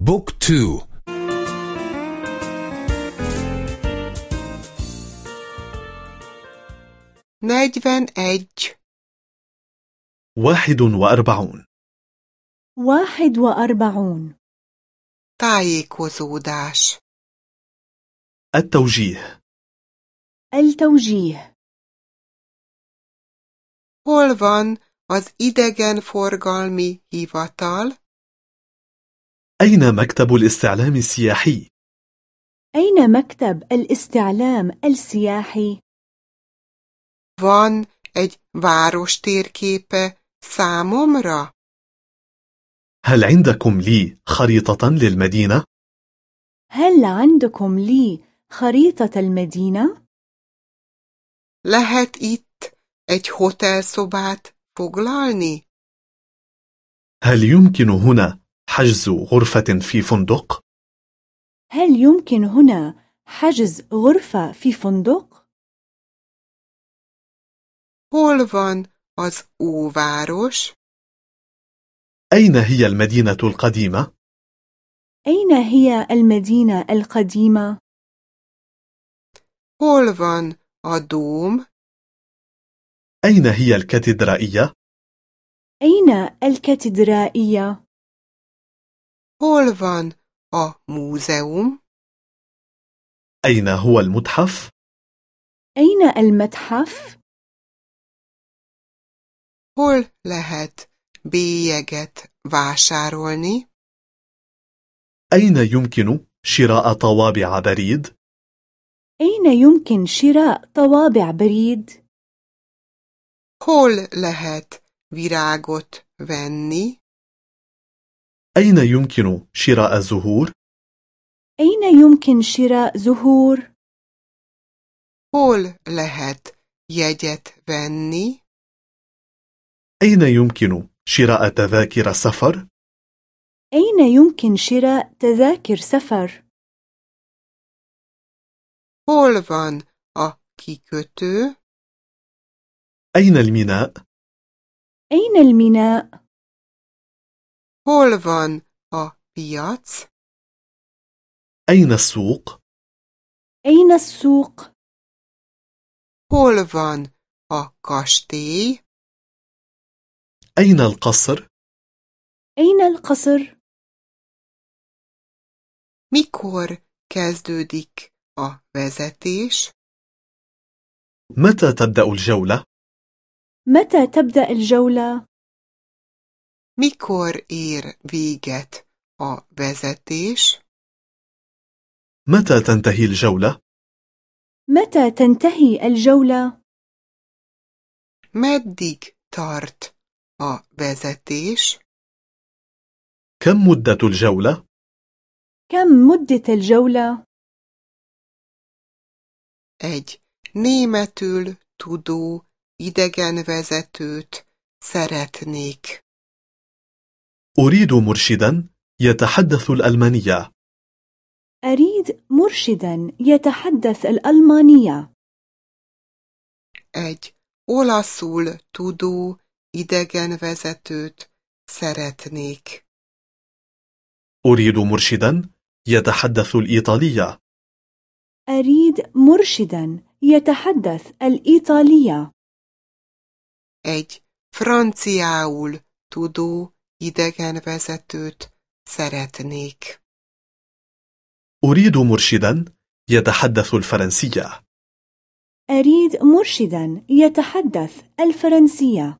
بوك تو. نجفن أج واحد وأربعون. واحد وأربعون. tájékozódás التوجيه. التوجيه. Hol van az idegenforgalmi hivatal? أين مكتب الاستعلام السياحي؟ أين مكتب الاستعلام السياحي؟ Van egy város térképe számomra? هل عندكم لي خريطة للمدينة؟ هل عندكم لي خريطة المدينة؟ Lehet itt egy hotelszobát foglalni? هل يمكن هنا حجز غرفة في فندق؟ هل يمكن هنا حجز غرفة في فندق؟ Hol van az óváros? أين هي المدينة القديمة؟ أين هي المدينة القديمة؟ Hol van a dóm? أين هي الكاتدرائية؟ أين الكاتدرائية؟ Hol van a múzeum? أين هو المتحف؟ أين المتحف؟ Hol lehet bélyeget vásárolni? أين يمكن شراء طوابع بريد؟ أين يمكن شراء طوابع بريد؟ Hol lehet virágot venni? أين يمكن شراء زهور؟ أين يمكن شراء زهور؟ Hol lehet jegyet venni? أين يمكن شراء تذاكر سفر؟ أين يمكن شراء تذاكر سفر؟ Hol van a kikötő? أين الميناء؟ أين الميناء؟ Hol van a piac? أين السوق؟ أين السوق؟ Hol van a kastély? أين القصر؟ أين القصر؟ Mikor kezdődik a vezetés? متى تبدأ الجولة؟ متى تبدأ الجولة؟ Mikor ér véget a vezetés? متى تنتهي الجولة؟ متى تنتهي الجولة؟ Meddig tart a vezetés? كم مدة الجولة؟ كم مدة الجولة؟ Egy németül tudó idegenvezetőt szeretnék. أريد مرشدا يتحدث الألمانية أريد مرشدا يتحدث الألمانية. Egy olaszul tudó idegenvezetőt szeretnék. أريد مرشدا يتحدث الإيطالية أريد مرشدا يتحدث الإيطالية. Egy franciául tudó idegenvezetőt szeretnék. أريد مرشدا يتحدث الفرنسية أريد مرشدا يتحدث الفرنسية.